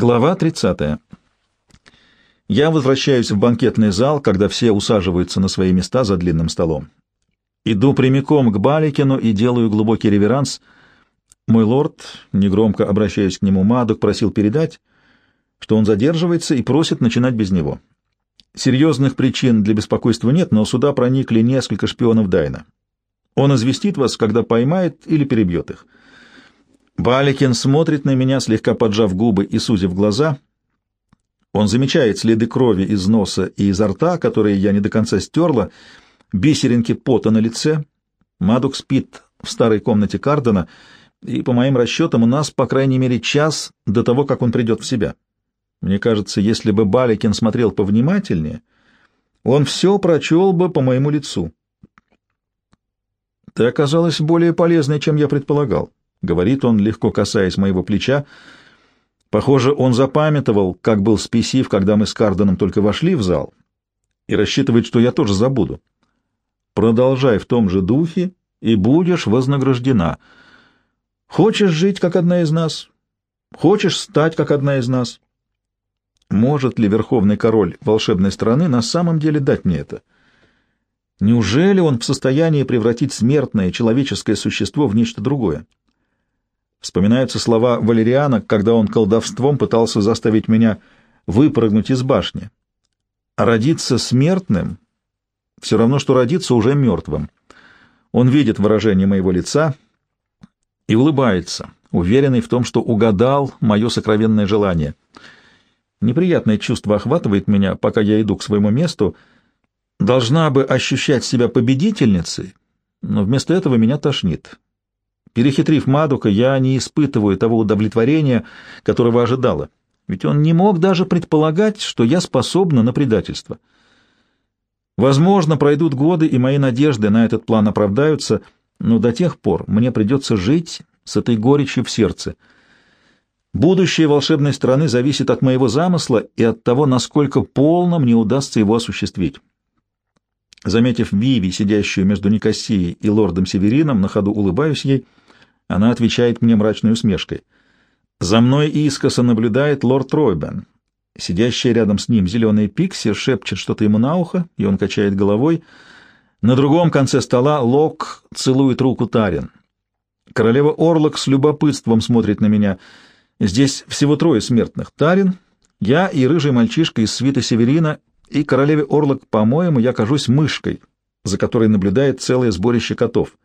Глава 30. Я возвращаюсь в банкетный зал, когда все усаживаются на свои места за длинным столом. Иду прямиком к Баликину и делаю глубокий реверанс. Мой лорд, негромко обращаясь к нему, Мадок просил передать, что он задерживается и просит начинать без него. Серьезных причин для беспокойства нет, но сюда проникли несколько шпионов Дайна. Он известит вас, когда поймает или перебьет их. Баликин смотрит на меня, слегка поджав губы и сузив глаза. Он замечает следы крови из носа и изо рта, которые я не до конца стерла, бисеринки пота на лице. Мадук спит в старой комнате Кардена, и, по моим расчетам, у нас, по крайней мере, час до того, как он придет в себя. Мне кажется, если бы Баликин смотрел повнимательнее, он все прочел бы по моему лицу. Ты оказалась более полезной, чем я предполагал, — говорит он, легко касаясь моего плеча. Похоже, он запамятовал, как был спесив, когда мы с Карденом только вошли в зал, и рассчитывает, что я тоже забуду. Продолжай в том же духе, и будешь вознаграждена. Хочешь жить, как одна из нас? Хочешь стать, как одна из нас? Может ли верховный король волшебной страны на самом деле дать мне это? Неужели он в состоянии превратить смертное человеческое существо в нечто другое? Вспоминаются слова Валериана, когда он колдовством пытался заставить меня выпрыгнуть из башни. Родиться смертным — все равно, что родиться уже мертвым. Он видит выражение моего лица и улыбается, уверенный в том, что угадал мое сокровенное желание — Неприятное чувство охватывает меня, пока я иду к своему месту. Должна бы ощущать себя победительницей, но вместо этого меня тошнит. Перехитрив Мадука, я не испытываю того удовлетворения, которого ожидала, ведь он не мог даже предполагать, что я способна на предательство. Возможно, пройдут годы, и мои надежды на этот план оправдаются, но до тех пор мне придется жить с этой горечью в сердце — Будущее волшебной страны зависит от моего замысла и от того, насколько полно мне удастся его осуществить. Заметив Виви, сидящую между Никосией и лордом Северином, на ходу улыбаюсь ей, она отвечает мне мрачной усмешкой. За мной искоса наблюдает лорд Ройбен. Сидящая рядом с ним зеленая пикси шепчет что-то ему на ухо, и он качает головой. На другом конце стола Лок целует руку Тарин. Королева Орлок с любопытством смотрит на меня — Здесь всего трое смертных. Тарин, я и рыжий мальчишка из свита Северина, и королеве Орлок, по-моему, я кажусь мышкой, за которой наблюдает целое сборище котов.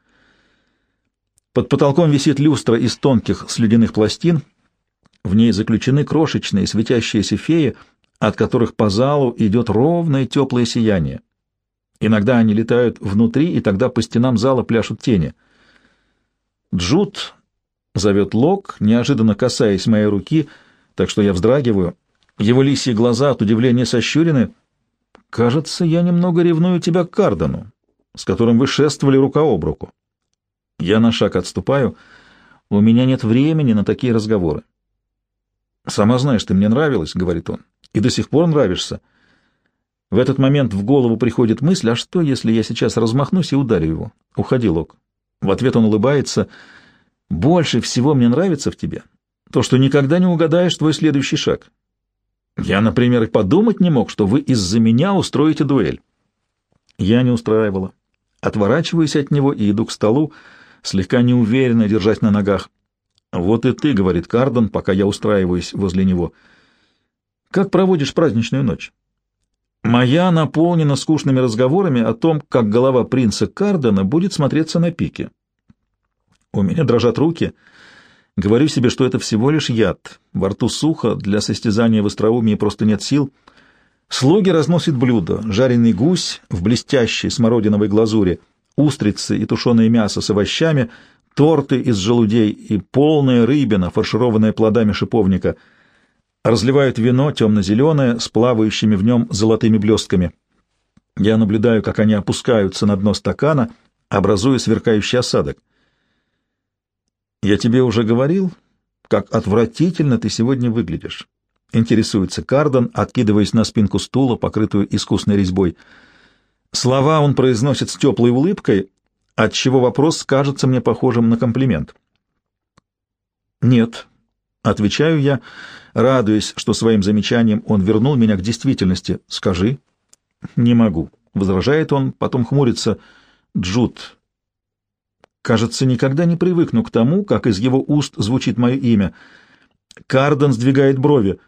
Под потолком висит люстра из тонких слюдяных пластин. В ней заключены крошечные светящиеся феи, от которых по залу идет ровное теплое сияние. Иногда они летают внутри, и тогда по стенам зала пляшут тени. Джуд — зовет Лок, неожиданно касаясь моей руки, так что я вздрагиваю. Его лисьи глаза от удивления сощурены. «Кажется, я немного ревную тебя к Кардену, с которым вы шествовали рука об руку». Я на шаг отступаю. У меня нет времени на такие разговоры. «Сама знаешь, ты мне нравилась», — говорит он, — «и до сих пор нравишься». В этот момент в голову приходит мысль, а что, если я сейчас размахнусь и ударю его? Уходи, Лок. В ответ он улыбается — больше всего мне нравится в тебе то, что никогда не угадаешь твой следующий шаг. Я, например, и подумать не мог, что вы из-за меня устроите дуэль. Я не устраивала. Отворачиваюсь от него и иду к столу, слегка неуверенно держась на ногах. «Вот и ты», — говорит Кардон, пока я устраиваюсь возле него. «Как проводишь праздничную ночь?» «Моя наполнена скучными разговорами о том, как голова принца Кардона будет смотреться на пике. У меня дрожат руки. Говорю себе, что это всего лишь яд. Во рту сухо, для состязания в остроумии просто нет сил. Слуги разносят блюда. Жареный гусь в блестящей смородиновой глазури, устрицы и тушеное мясо с овощами, торты из желудей и полная рыбина, фаршированная плодами шиповника. Разливают вино темно-зеленое с плавающими в нем золотыми блестками. Я наблюдаю, как они опускаются на дно стакана, образуя сверкающий осадок. «Я тебе уже говорил, как отвратительно ты сегодня выглядишь», — интересуется Кардон, откидываясь на спинку стула, покрытую искусной резьбой. Слова он произносит с теплой улыбкой, отчего вопрос кажется мне похожим на комплимент. «Нет», Отвечаю я, радуясь, что своим замечанием он вернул меня к действительности. Скажи. Не могу. Возражает он, потом хмурится. Джуд. Кажется, никогда не привыкну к тому, как из его уст звучит мое имя. Карден сдвигает брови.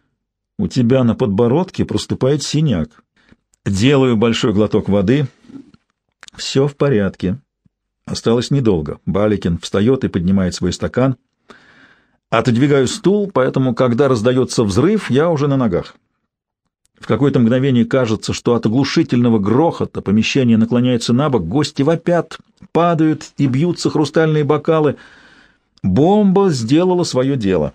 У тебя на подбородке проступает синяк. Делаю большой глоток воды. Все в порядке. Осталось недолго. Баликин встает и поднимает свой стакан. Отодвигаю стул, поэтому, когда раздается взрыв, я уже на ногах. В какое-то мгновение кажется, что от оглушительного грохота помещение наклоняется на бок, гости вопят, падают и бьются хрустальные бокалы. Бомба сделала свое дело.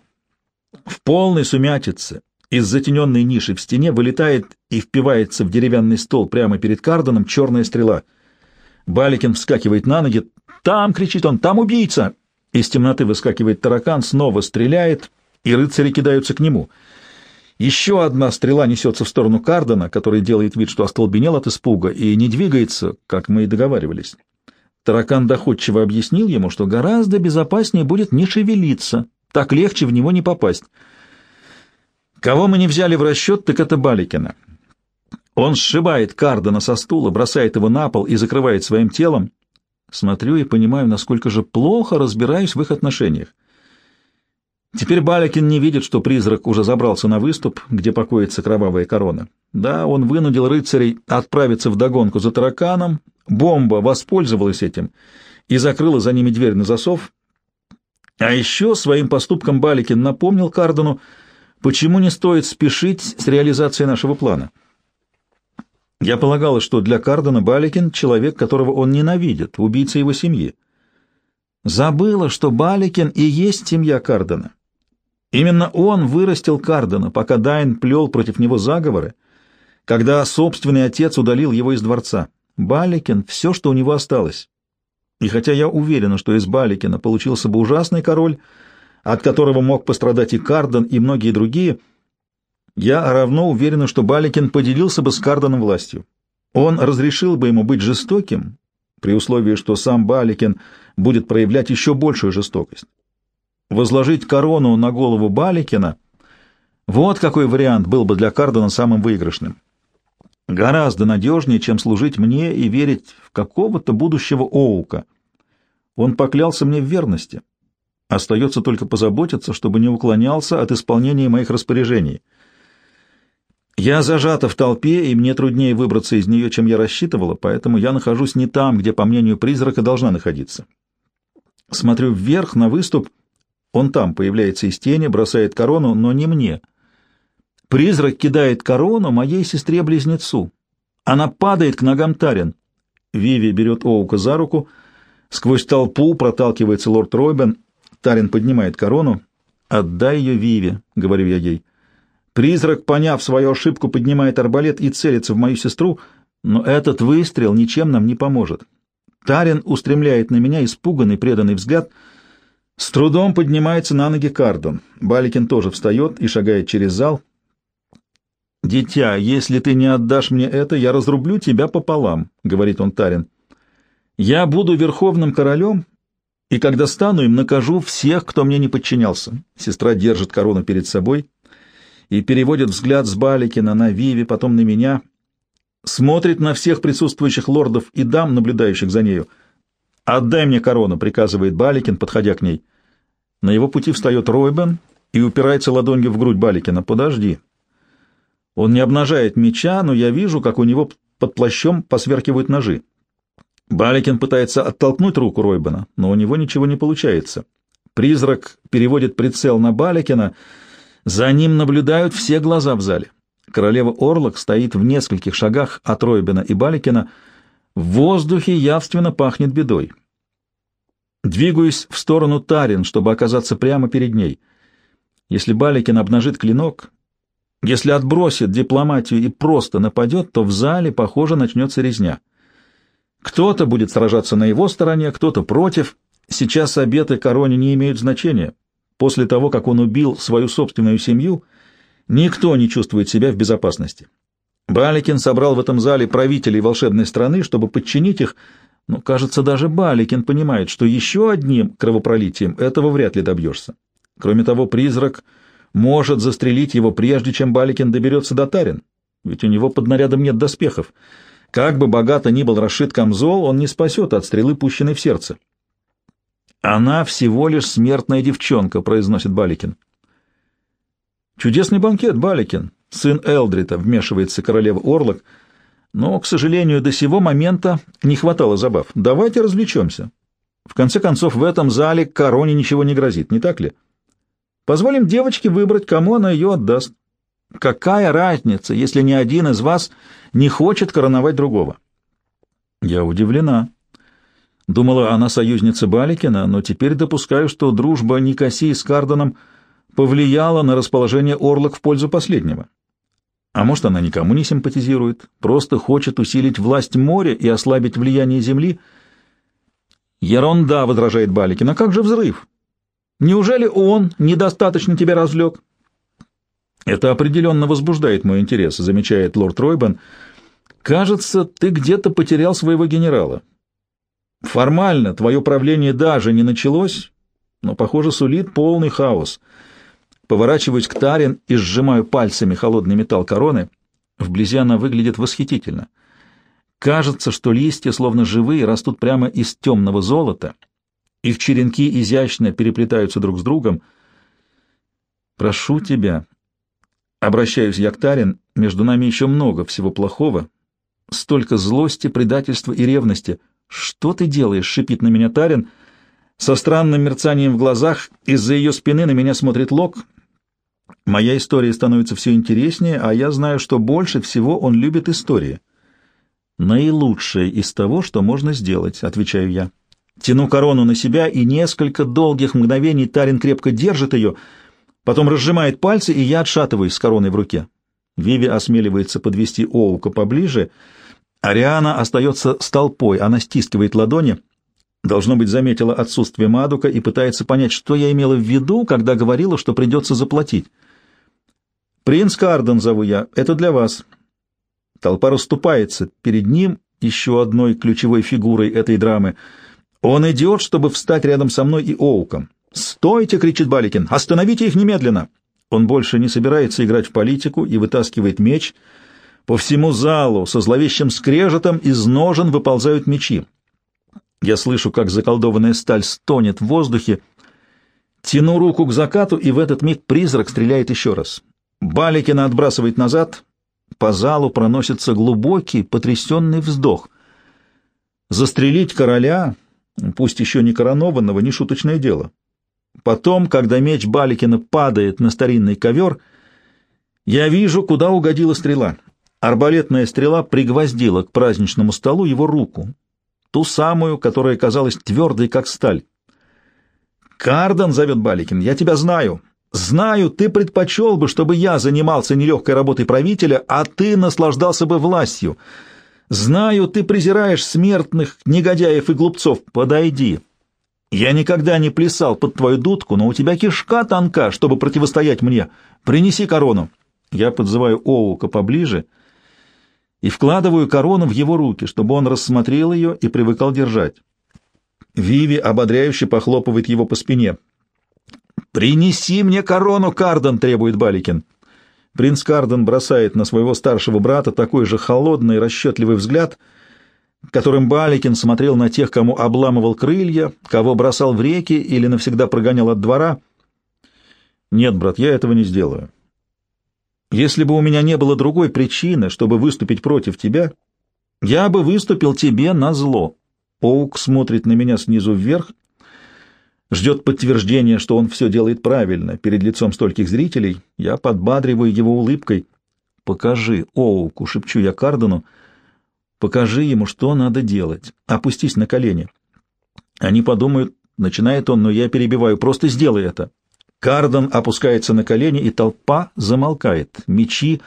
В полной сумятице из затененной ниши в стене вылетает и впивается в деревянный стол прямо перед Карденом черная стрела. Баликин вскакивает на ноги. «Там!» — кричит он. «Там убийца!» Из темноты выскакивает таракан, снова стреляет, и рыцари кидаются к нему. Еще одна стрела несется в сторону Кардена, который делает вид, что остолбенел от испуга, и не двигается, как мы и договаривались. Таракан доходчиво объяснил ему, что гораздо безопаснее будет не шевелиться, так легче в него не попасть. Кого мы не взяли в расчет, так это Баликина. Он сшибает Кардена со стула, бросает его на пол и закрывает своим телом. Смотрю и понимаю, насколько же плохо разбираюсь в их отношениях. Теперь Балякин не видит, что призрак уже забрался на выступ, где покоится кровавая корона. Да, он вынудил рыцарей отправиться в догонку за тараканом, бомба воспользовалась этим и закрыла за ними дверь на засов. А еще своим поступком Баликин напомнил Кардену, почему не стоит спешить с реализацией нашего плана. Я полагала, что для Кардена Баликин — человек, которого он ненавидит, убийца его семьи. Забыла, что Баликин и есть семья Кардена. Именно он вырастил Кардена, пока Дайн плел против него заговоры, когда собственный отец удалил его из дворца. Баликин — все, что у него осталось. И хотя я уверена, что из Баликина получился бы ужасный король, от которого мог пострадать и Карден, и многие другие — я равно уверена, что Баликин поделился бы с Карденом властью. Он разрешил бы ему быть жестоким, при условии, что сам Баликин будет проявлять еще большую жестокость. Возложить корону на голову Баликина — вот какой вариант был бы для Кардена самым выигрышным. Гораздо надежнее, чем служить мне и верить в какого-то будущего Оука. Он поклялся мне в верности. Остается только позаботиться, чтобы не уклонялся от исполнения моих распоряжений — я зажата в толпе, и мне труднее выбраться из нее, чем я рассчитывала, поэтому я нахожусь не там, где, по мнению призрака, должна находиться. Смотрю вверх на выступ. Он там появляется из тени, бросает корону, но не мне. Призрак кидает корону моей сестре-близнецу. Она падает к ногам Тарин. Виви берет Оука за руку. Сквозь толпу проталкивается лорд Ройбен. Тарин поднимает корону. «Отдай ее Виви», — говорю я ей. Призрак, поняв свою ошибку, поднимает арбалет и целится в мою сестру, но этот выстрел ничем нам не поможет. Тарин устремляет на меня испуганный, преданный взгляд. С трудом поднимается на ноги Кардон. Баликин тоже встает и шагает через зал. «Дитя, если ты не отдашь мне это, я разрублю тебя пополам», — говорит он Тарин. «Я буду верховным королем, и когда стану им, накажу всех, кто мне не подчинялся». Сестра держит корону перед собой — и переводит взгляд с Баликина на Виви, потом на меня, смотрит на всех присутствующих лордов и дам, наблюдающих за нею. «Отдай мне корону», — приказывает Баликин, подходя к ней. На его пути встает Ройбен и упирается ладонью в грудь Баликина. «Подожди». Он не обнажает меча, но я вижу, как у него под плащом посверкивают ножи. Баликин пытается оттолкнуть руку Ройбена, но у него ничего не получается. Призрак переводит прицел на Баликина — за ним наблюдают все глаза в зале. Королева Орлок стоит в нескольких шагах от Ройбена и Баликина. В воздухе явственно пахнет бедой. Двигаюсь в сторону Тарин, чтобы оказаться прямо перед ней. Если Баликин обнажит клинок, если отбросит дипломатию и просто нападет, то в зале, похоже, начнется резня. Кто-то будет сражаться на его стороне, кто-то против. Сейчас обеты короне не имеют значения. После того, как он убил свою собственную семью, никто не чувствует себя в безопасности. Баликин собрал в этом зале правителей волшебной страны, чтобы подчинить их, но, кажется, даже Баликин понимает, что еще одним кровопролитием этого вряд ли добьешься. Кроме того, призрак может застрелить его, прежде чем Баликин доберется до Тарин, ведь у него под нарядом нет доспехов. Как бы богато ни был расшит камзол, он не спасет от стрелы, пущенной в сердце. «Она всего лишь смертная девчонка», — произносит Баликин. «Чудесный банкет, Баликин», — сын Элдрита, вмешивается королева Орлок, но, к сожалению, до сего момента не хватало забав. Давайте развлечемся. В конце концов, в этом зале короне ничего не грозит, не так ли? Позволим девочке выбрать, кому она ее отдаст. Какая разница, если ни один из вас не хочет короновать другого? Я удивлена. Думала, она союзница Баликина, но теперь допускаю, что дружба Никосии с Карденом повлияла на расположение Орлок в пользу последнего. А может, она никому не симпатизирует, просто хочет усилить власть моря и ослабить влияние земли? Ерунда, возражает Баликин, а как же взрыв? Неужели он недостаточно тебя развлек? Это определенно возбуждает мой интерес, замечает лорд Ройбан. Кажется, ты где-то потерял своего генерала. Формально твое правление даже не началось, но, похоже, сулит полный хаос. Поворачиваюсь к Тарин и сжимаю пальцами холодный металл короны. Вблизи она выглядит восхитительно. Кажется, что листья, словно живые, растут прямо из темного золота. Их черенки изящно переплетаются друг с другом. «Прошу тебя», — обращаюсь я к Тарин, — «между нами еще много всего плохого, столько злости, предательства и ревности». «Что ты делаешь?» — шипит на меня Тарин. Со странным мерцанием в глазах из-за ее спины на меня смотрит Лок. Моя история становится все интереснее, а я знаю, что больше всего он любит истории. «Наилучшее из того, что можно сделать», — отвечаю я. Тяну корону на себя, и несколько долгих мгновений Тарин крепко держит ее, потом разжимает пальцы, и я отшатываюсь с короной в руке. Виви осмеливается подвести Оука поближе — Ариана остается с толпой, она стискивает ладони. Должно быть, заметила отсутствие Мадука и пытается понять, что я имела в виду, когда говорила, что придется заплатить. «Принц Карден зову я, это для вас». Толпа расступается перед ним, еще одной ключевой фигурой этой драмы. Он идет, чтобы встать рядом со мной и Оуком. «Стойте!» — кричит Баликин. «Остановите их немедленно!» Он больше не собирается играть в политику и вытаскивает меч — по всему залу со зловещим скрежетом из ножен выползают мечи. Я слышу, как заколдованная сталь стонет в воздухе, тяну руку к закату, и в этот миг призрак стреляет еще раз. Баликина отбрасывает назад, по залу проносится глубокий, потрясенный вздох. Застрелить короля, пусть еще не коронованного, не шуточное дело. Потом, когда меч Баликина падает на старинный ковер, я вижу, куда угодила стрела — Арбалетная стрела пригвоздила к праздничному столу его руку, ту самую, которая казалась твердой, как сталь. «Кардон», — зовет Баликин, — «я тебя знаю. Знаю, ты предпочел бы, чтобы я занимался нелегкой работой правителя, а ты наслаждался бы властью. Знаю, ты презираешь смертных, негодяев и глупцов. Подойди. Я никогда не плясал под твою дудку, но у тебя кишка тонка, чтобы противостоять мне. Принеси корону». Я подзываю Оука поближе — и вкладываю корону в его руки, чтобы он рассмотрел ее и привыкал держать. Виви ободряюще похлопывает его по спине. «Принеси мне корону, Карден!» — требует Баликин. Принц Карден бросает на своего старшего брата такой же холодный и расчетливый взгляд, которым Баликин смотрел на тех, кому обламывал крылья, кого бросал в реки или навсегда прогонял от двора. «Нет, брат, я этого не сделаю. Если бы у меня не было другой причины, чтобы выступить против тебя, я бы выступил тебе на зло. Оук смотрит на меня снизу вверх, ждет подтверждения, что он все делает правильно перед лицом стольких зрителей. Я подбадриваю его улыбкой. «Покажи Оуку», — шепчу я Кардену, — «покажи ему, что надо делать. Опустись на колени». Они подумают, начинает он, но я перебиваю, просто сделай это. Кардон опускается на колени, и толпа замолкает. Мечи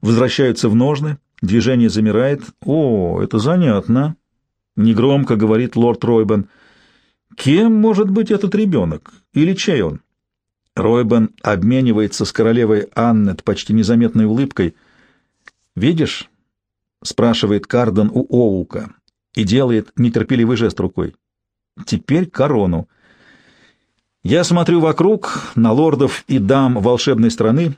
возвращаются в ножны, движение замирает. «О, это занятно!» — негромко говорит лорд Ройбен. «Кем может быть этот ребенок? Или чей он?» Ройбен обменивается с королевой Аннет почти незаметной улыбкой. «Видишь?» — спрашивает Кардон у Оука и делает нетерпеливый жест рукой. «Теперь корону». Я смотрю вокруг на лордов и дам волшебной страны.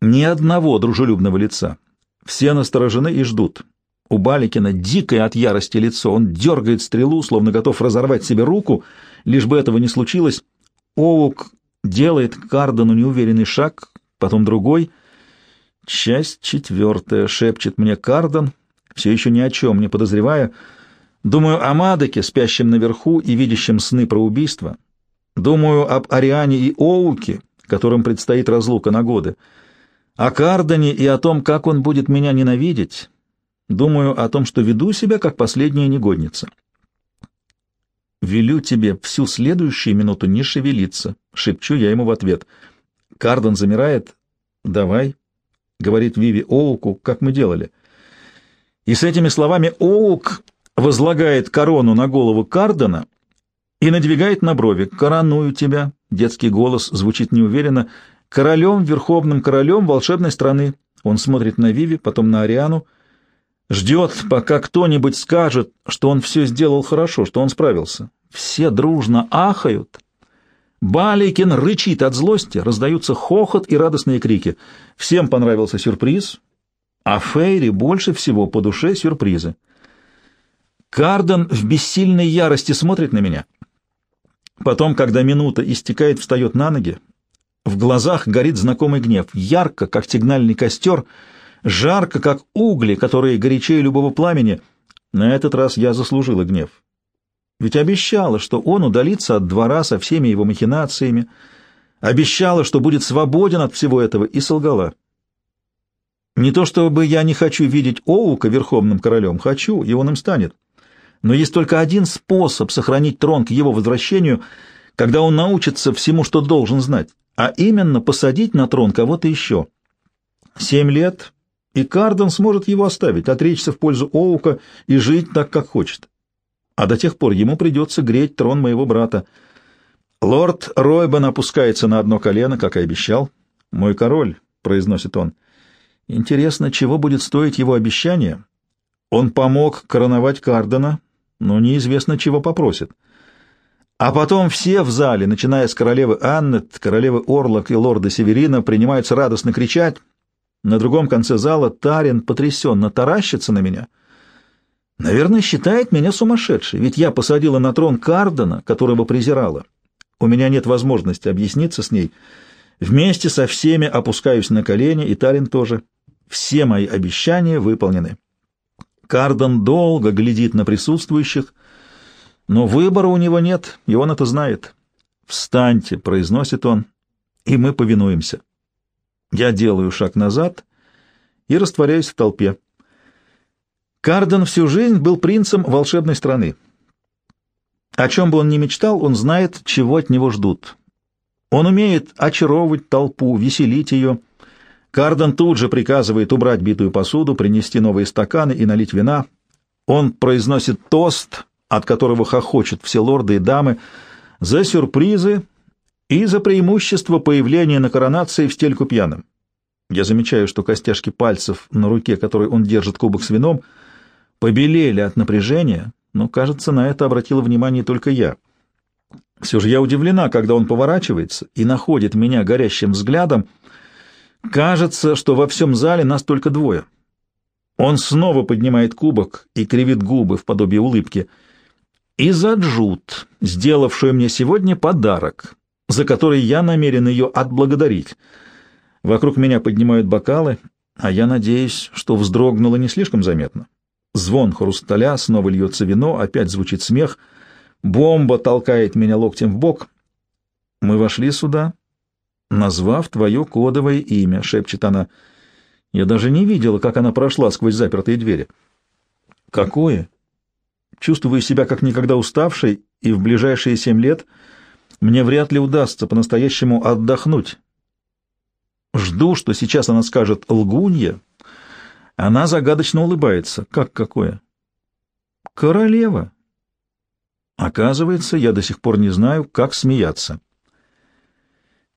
Ни одного дружелюбного лица. Все насторожены и ждут. У Баликина дикое от ярости лицо. Он дергает стрелу, словно готов разорвать себе руку, лишь бы этого не случилось. Оук делает Кардену неуверенный шаг, потом другой. Часть четвертая, шепчет мне Карден, все еще ни о чем не подозревая. Думаю о Мадоке, спящем наверху и видящем сны про убийство. Думаю об Ариане и Оуке, которым предстоит разлука на годы. О Кардане и о том, как он будет меня ненавидеть. Думаю о том, что веду себя как последняя негодница. «Велю тебе всю следующую минуту не шевелиться», — шепчу я ему в ответ. Кардон замирает. «Давай», — говорит Виви Оуку, как мы делали. И с этими словами Оук возлагает корону на голову Кардона и надвигает на брови. «Короную тебя», — детский голос звучит неуверенно, — «королем, верховным королем волшебной страны». Он смотрит на Виви, потом на Ариану, ждет, пока кто-нибудь скажет, что он все сделал хорошо, что он справился. Все дружно ахают. Баликин рычит от злости, раздаются хохот и радостные крики. Всем понравился сюрприз, а Фейри больше всего по душе сюрпризы. Карден в бессильной ярости смотрит на меня — Потом, когда минута истекает, встает на ноги. В глазах горит знакомый гнев, ярко, как сигнальный костер, жарко, как угли, которые горячее любого пламени. На этот раз я заслужила гнев. Ведь обещала, что он удалится от двора со всеми его махинациями, обещала, что будет свободен от всего этого, и солгала. Не то чтобы я не хочу видеть Оука верховным королем, хочу, и он им станет. Но есть только один способ сохранить трон к его возвращению, когда он научится всему, что должен знать, а именно посадить на трон кого-то еще. Семь лет, и Карден сможет его оставить, отречься в пользу Оука и жить так, как хочет. А до тех пор ему придется греть трон моего брата. Лорд Ройбен опускается на одно колено, как и обещал. «Мой король», — произносит он, — «интересно, чего будет стоить его обещание?» Он помог короновать Кардена, но неизвестно, чего попросит. А потом все в зале, начиная с королевы Анны, королевы Орлок и лорда Северина, принимаются радостно кричать. На другом конце зала Тарин потрясенно таращится на меня. Наверное, считает меня сумасшедшей, ведь я посадила на трон Кардена, которого презирала. У меня нет возможности объясниться с ней. Вместе со всеми опускаюсь на колени, и Тарин тоже. Все мои обещания выполнены. Кардон долго глядит на присутствующих, но выбора у него нет, и он это знает. «Встаньте», — произносит он, — «и мы повинуемся». Я делаю шаг назад и растворяюсь в толпе. Кардон всю жизнь был принцем волшебной страны. О чем бы он ни мечтал, он знает, чего от него ждут. Он умеет очаровывать толпу, веселить ее, Карден тут же приказывает убрать битую посуду, принести новые стаканы и налить вина. Он произносит тост, от которого хохочут все лорды и дамы, за сюрпризы и за преимущество появления на коронации в стельку пьяным. Я замечаю, что костяшки пальцев на руке, которой он держит кубок с вином, побелели от напряжения, но, кажется, на это обратила внимание только я. Все же я удивлена, когда он поворачивается и находит меня горящим взглядом, Кажется, что во всем зале нас только двое. Он снова поднимает кубок и кривит губы в подобие улыбки. И за Джуд, сделавшую мне сегодня подарок, за который я намерен ее отблагодарить. Вокруг меня поднимают бокалы, а я надеюсь, что вздрогнуло не слишком заметно. Звон хрусталя, снова льется вино, опять звучит смех. Бомба толкает меня локтем в бок. Мы вошли сюда, назвав твое кодовое имя», — шепчет она. Я даже не видела, как она прошла сквозь запертые двери. «Какое?» Чувствую себя как никогда уставшей, и в ближайшие семь лет мне вряд ли удастся по-настоящему отдохнуть. Жду, что сейчас она скажет «лгунья». Она загадочно улыбается. Как какое? «Королева». Оказывается, я до сих пор не знаю, как смеяться.